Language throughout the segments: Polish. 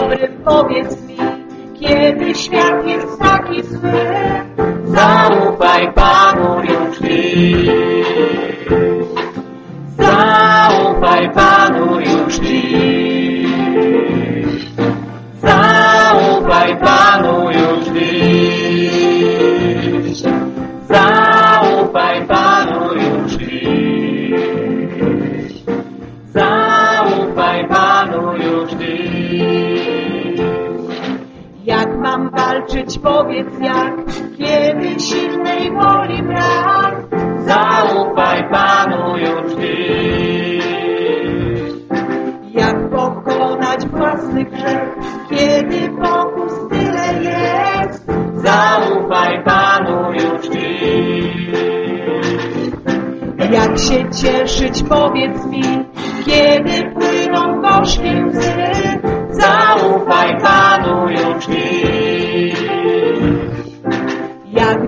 Dobrym powiedz mi, kiedy świat jest taki zły, Zaufaj Panu już dziś. Zaufaj Panu już powiedz jak, kiedy silnej woli brak. Zaufaj Panu już dziś. Jak pokonać własny grzech, kiedy pokus tyle jest. Zaufaj Panu już dziś. Jak się cieszyć, powiedz mi, kiedy płyną gorzkie łzy. Zaufaj Panu już dziś.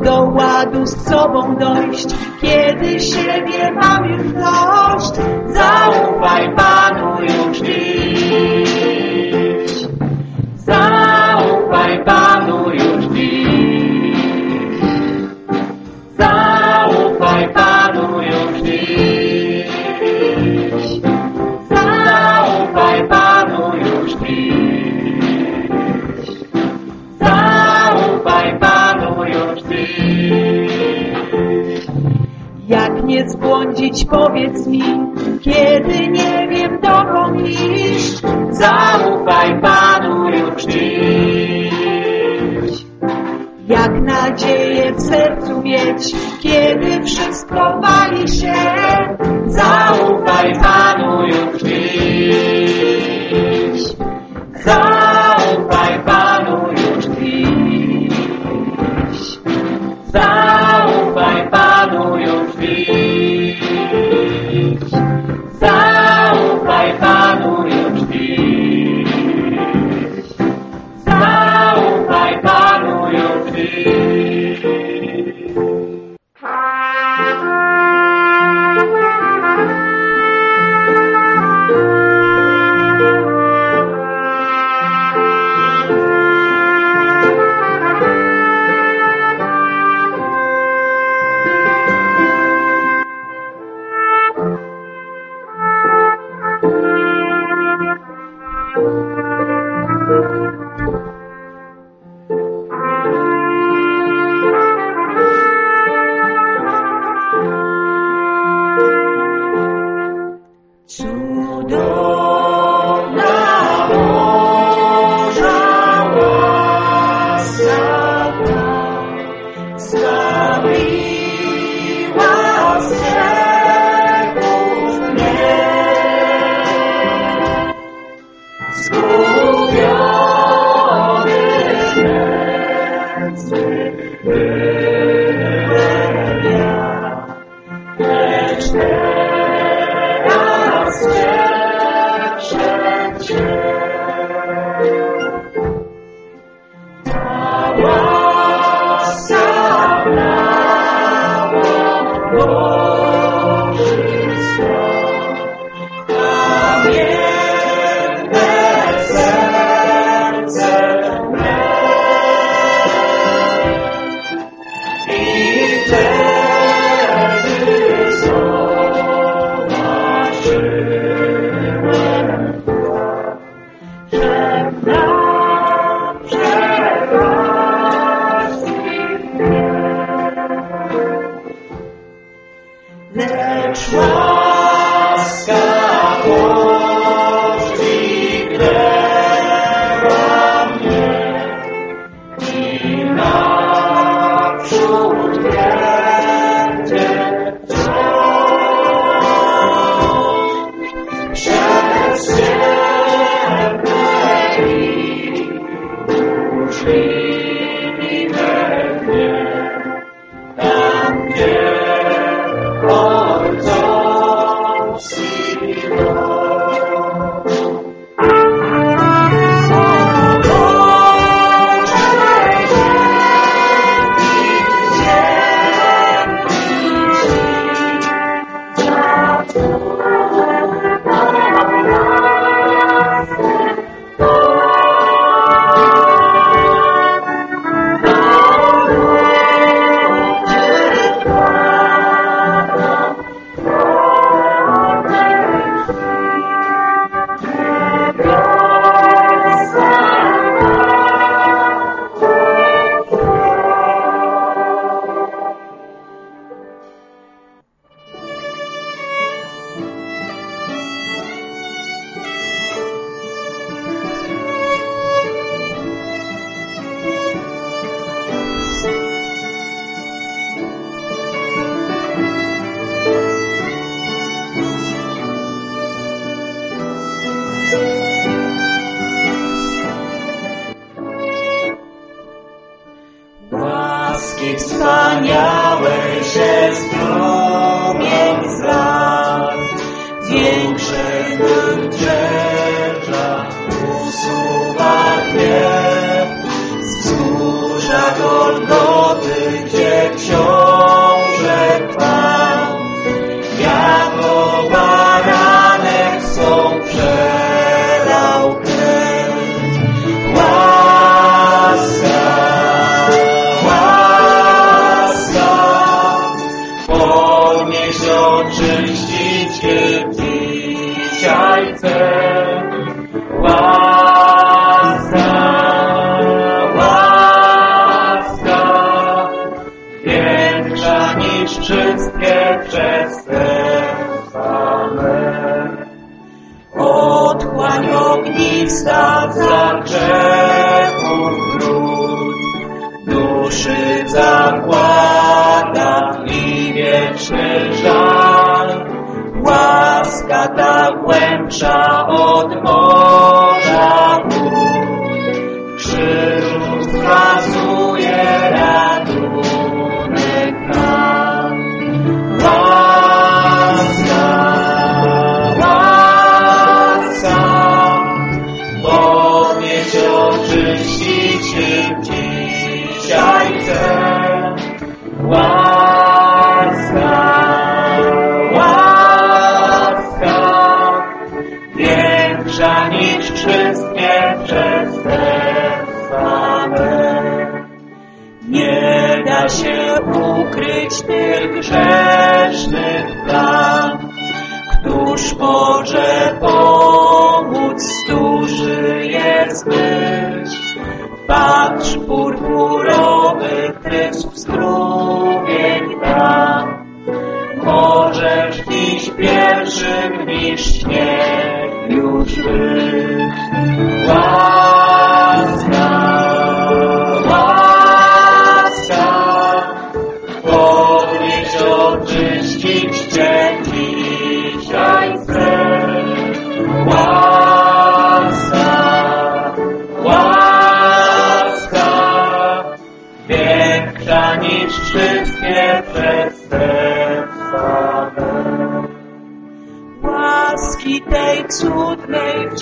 Do ładu z sobą dojść, kiedy siebie mam już dość. Zaufaj Panu już dziś. Zaufaj powiedz mi,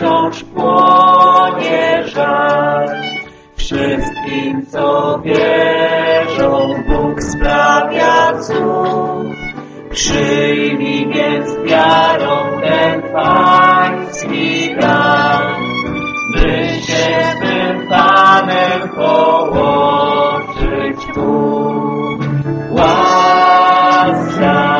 wciąż płonie żal. Wszystkim, co wierzą, Bóg sprawia cud. Przyjmij więc wiarą ten pański dar, by się z tym Panem połączyć tu. Łaska,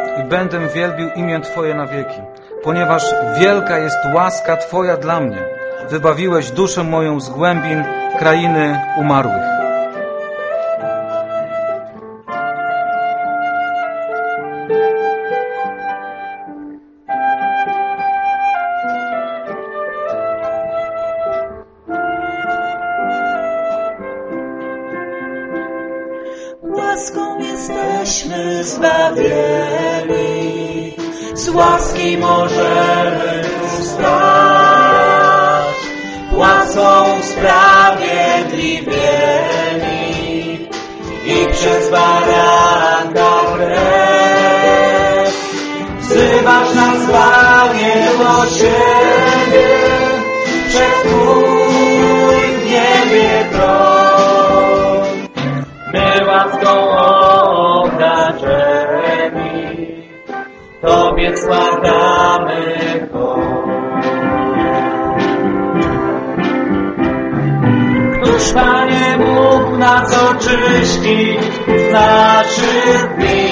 i będę wielbił imię Twoje na wieki, ponieważ wielka jest łaska Twoja dla mnie. Wybawiłeś duszę moją z głębin krainy umarłych. Łaską jesteśmy zbawieni, z łaski możemy stać. Łaską sprawiedliwieni i przez baranka krew. Wzywasz nas, Panie, do siebie, przed Twój w niebie tron. Hołd. Któż, Panie, mógł nas oczyścić z naszych win?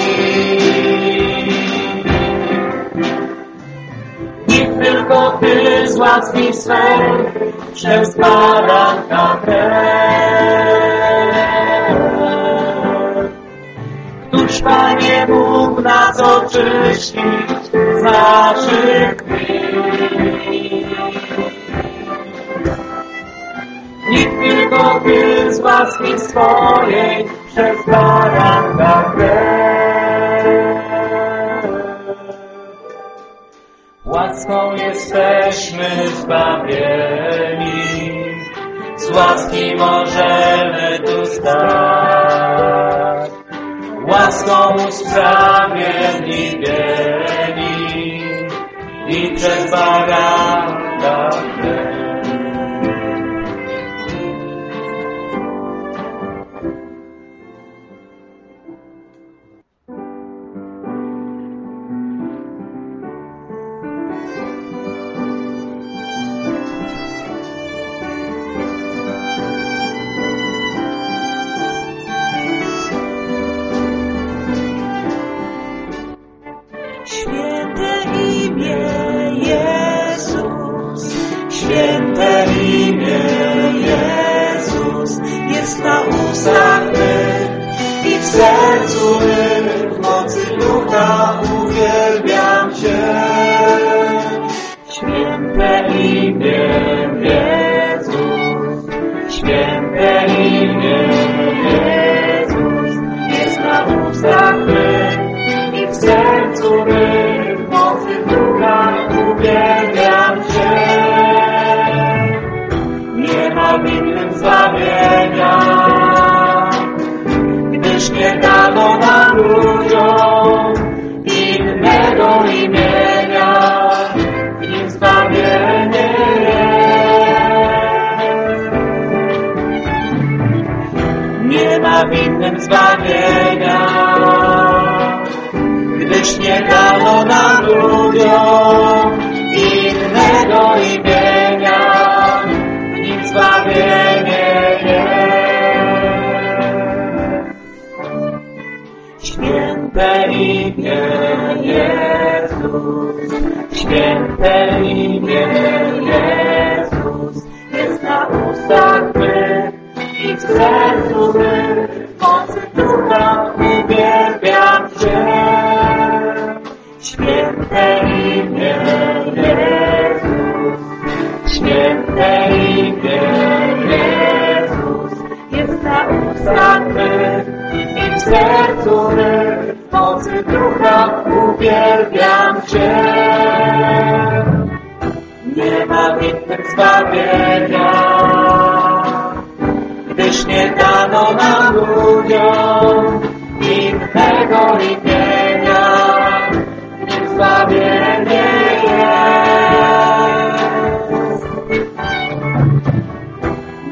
Tylko Ty z łaski swej przez baranka krew. Któż, Panie, mógł nas oczyścić z? Nikt tylko Ty z łaski swojej przez baranka. Łaską jesteśmy zbawieni, z łaski możemy tu stać. Łaską usprawiedliwieni i przez baranka sercu zbawienia, gdyż nie dano nam ludziom innego imienia, w nim zbawienie jest. Święte imię Jezus, święte imię Jezus, jest na ustach mych i w sercu mym,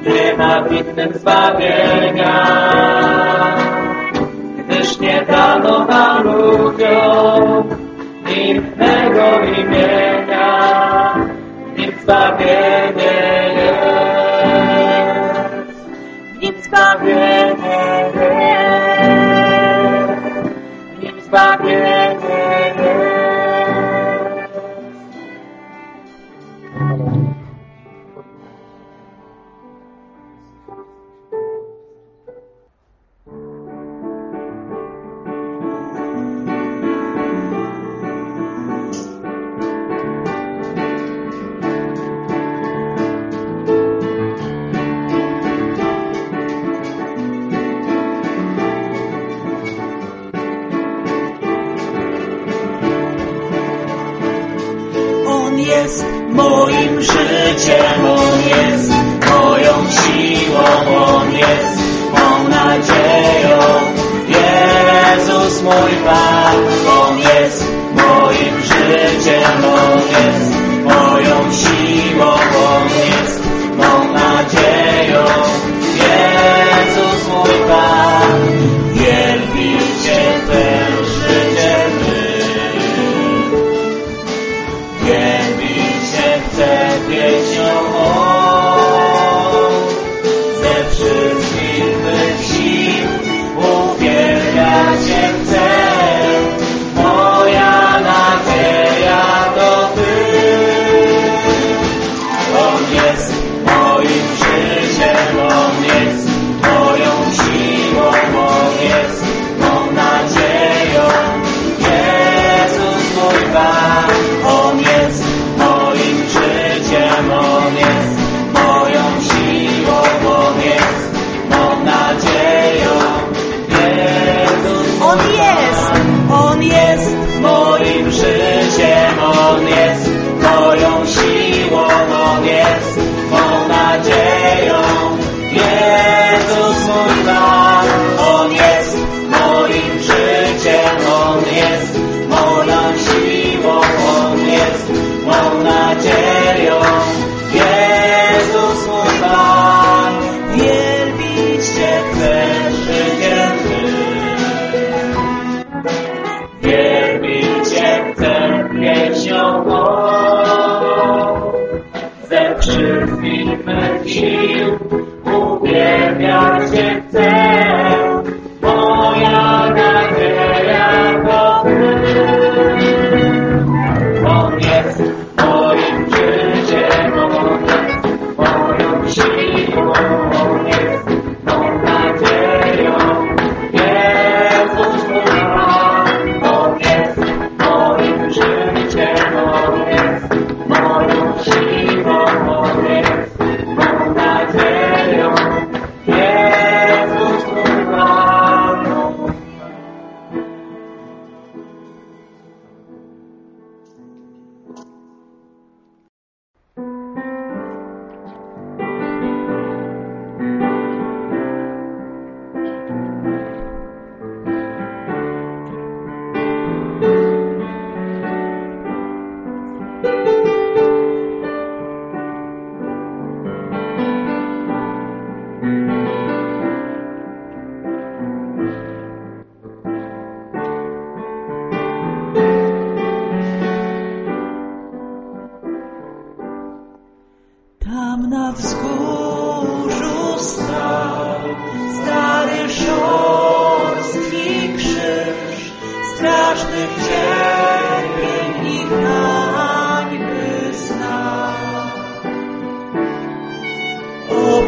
Nie ma w innym zbawienia, gdyż nie dano nam ludziom innego imienia, w nim zbawienie jest. W nim zbawienie jest. W nim zbawienie Moim życiem On jest, moją siłą On jest, mą nadzieją. Jezus mój Pan, On jest moim życiem, On jest moją siłą, On jest mą nadzieją. Jezus mój Pan, wielbicie ten życie. Wielbić się chcę pieśnią mą,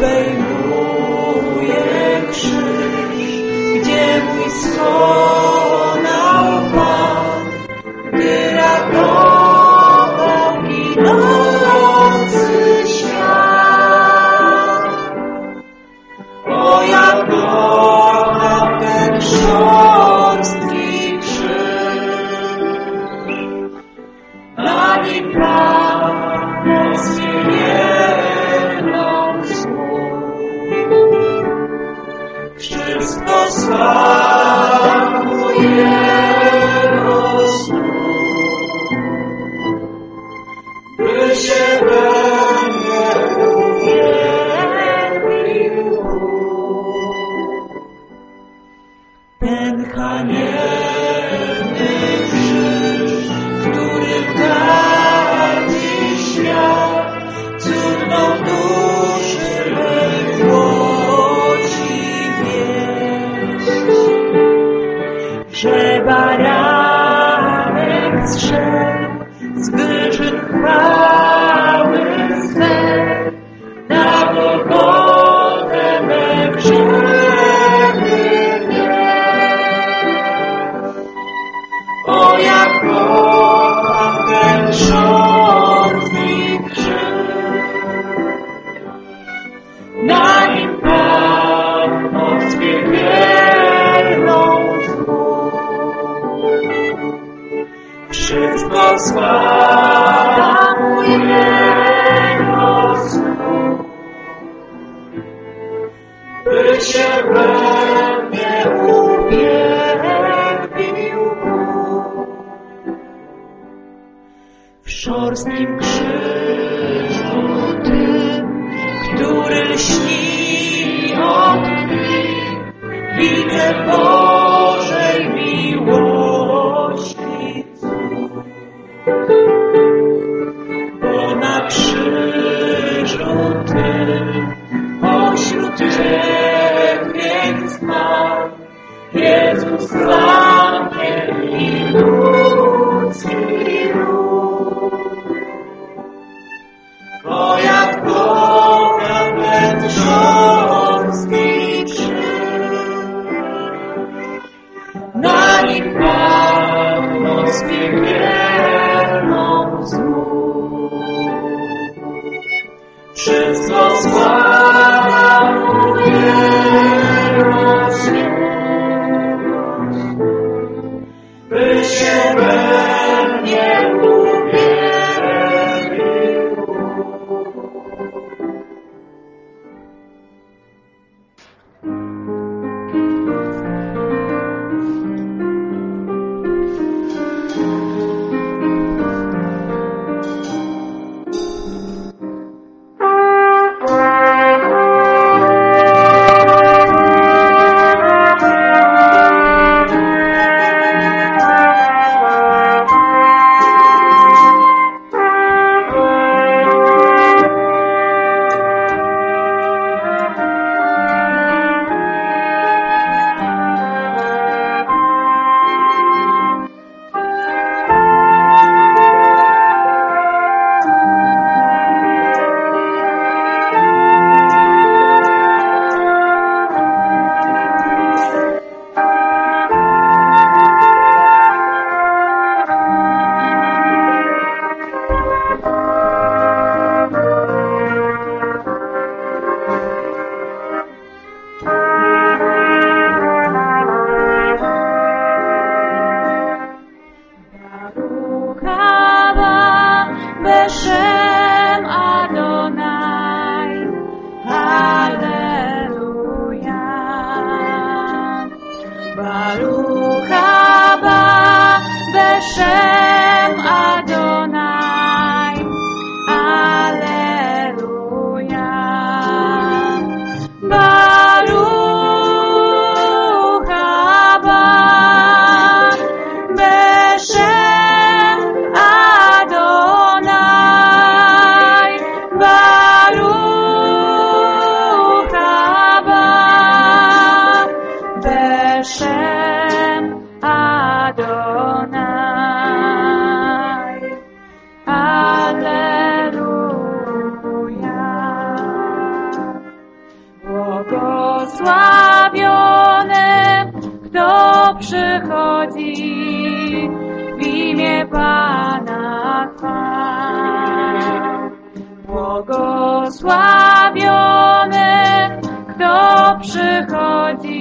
Obejmuje krzyż, gdzie mój skonał 适合的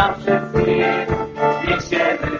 tan sencillo, y siempre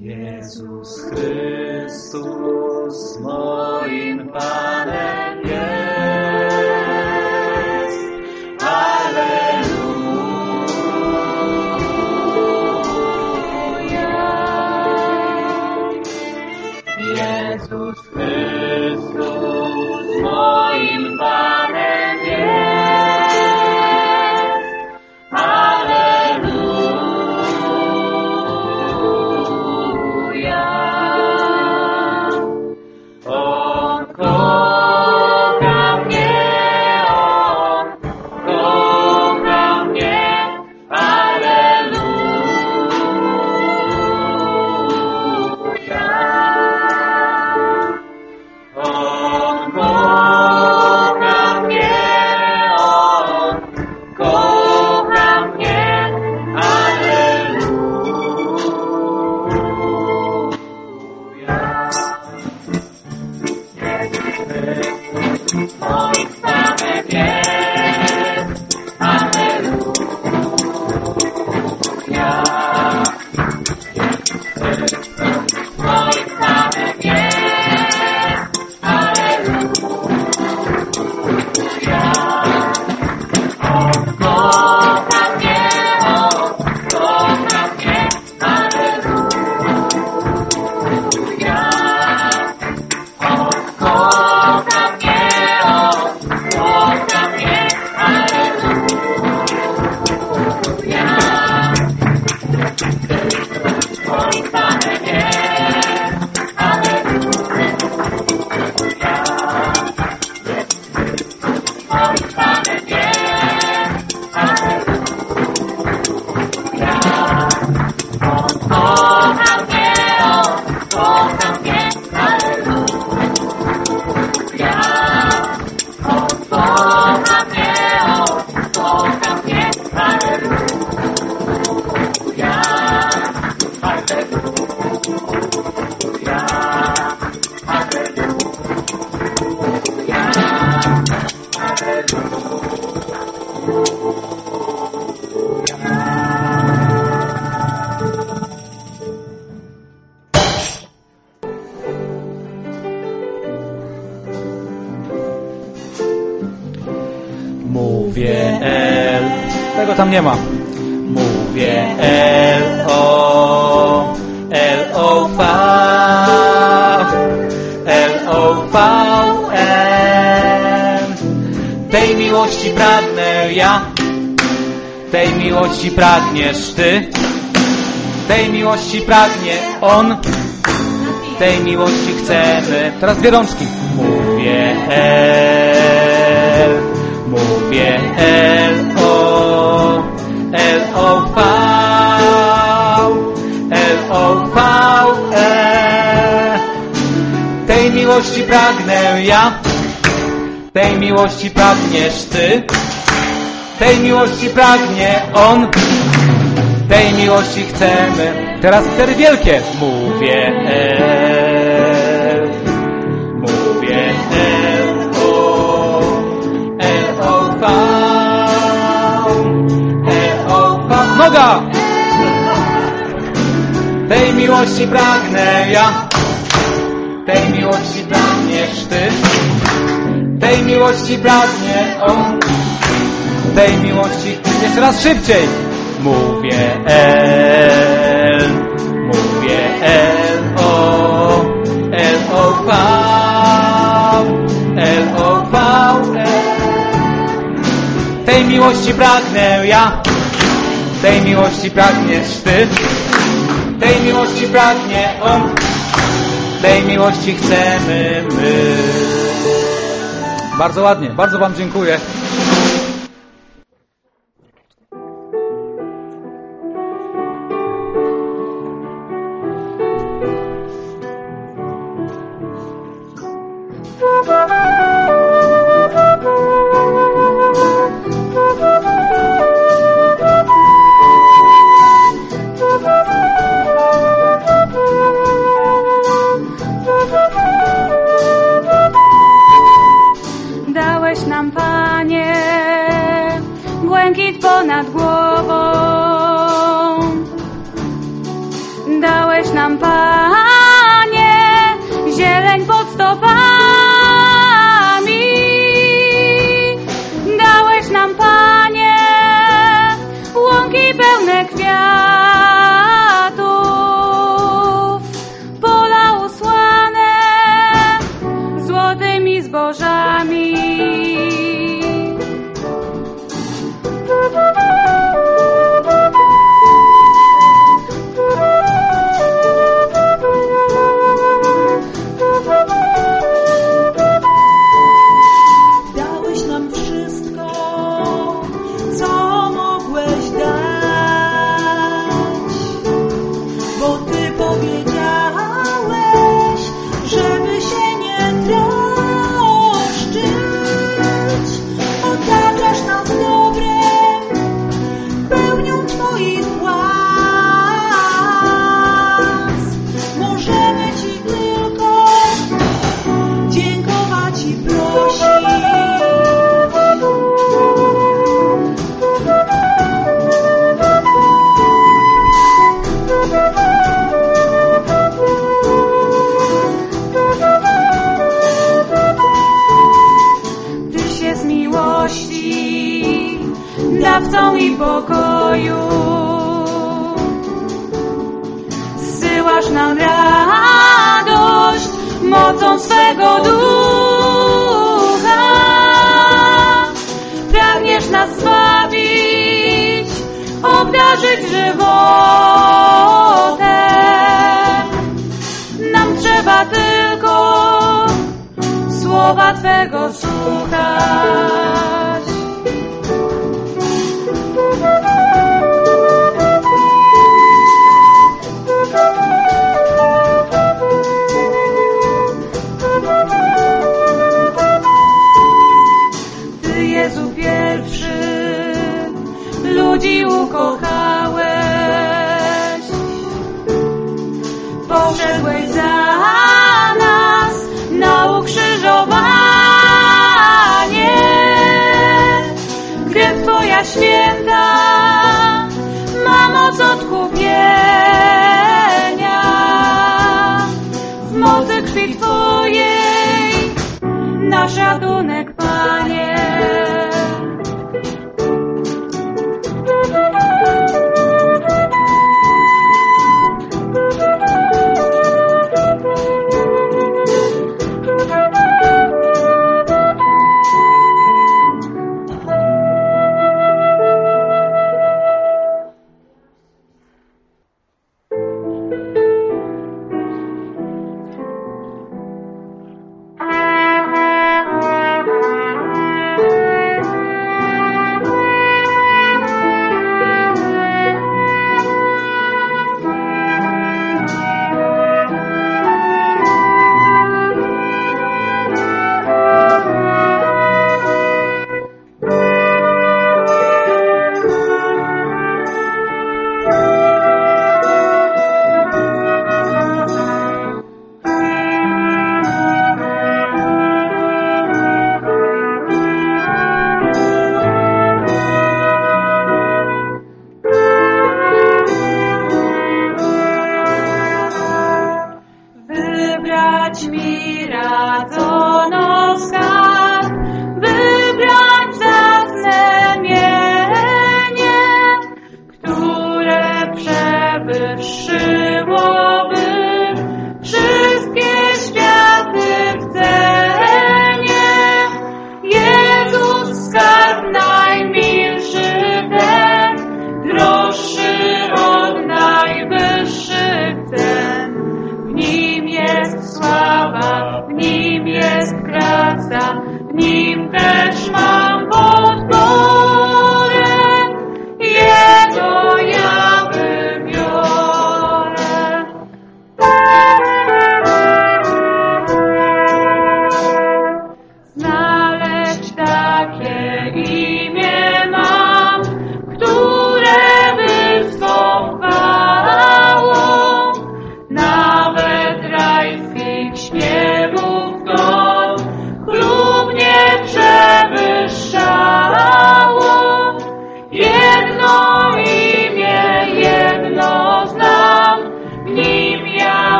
Jezus Chrystus moim Panem jest. El o V, M. Tej miłości pragnę ja, tej miłości pragniesz ty, tej miłości pragnie on, tej miłości chcemy. Teraz dwie rączki. Mówię El, mówię El o, El o V, miłości pragnę ja, tej miłości pragniesz ty, tej miłości pragnie on, tej miłości chcemy. Teraz cztery wielkie. Mówię El, mówię El o, El o V, El o V. Noga! Tej miłości pragnę ja, tej miłości pragniesz ty, tej miłości pragnie on, tej miłości Jeszcze raz szybciej. Mówię El, mówię El o, El o V, El o E. Tej miłości pragnę ja, tej miłości pragniesz ty, tej miłości pragnie on, tej miłości chcemy my. Bardzo ładnie, bardzo Wam dziękuję.